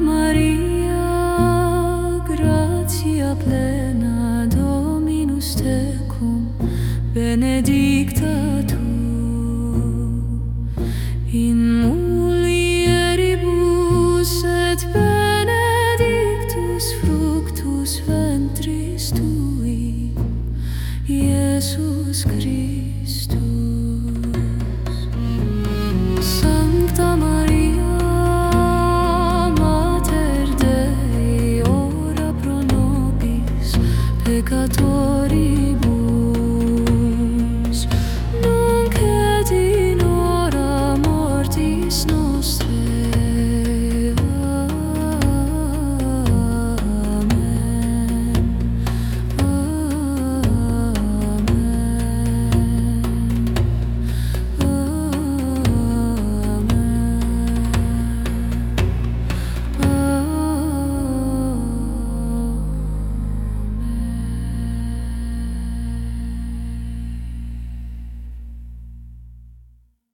Maria, gratia plena Dominus tecum, benedicta tu in mulieribus et benedictus fructus ventris tui, Iesus Christus. toribus nunc in hora mortis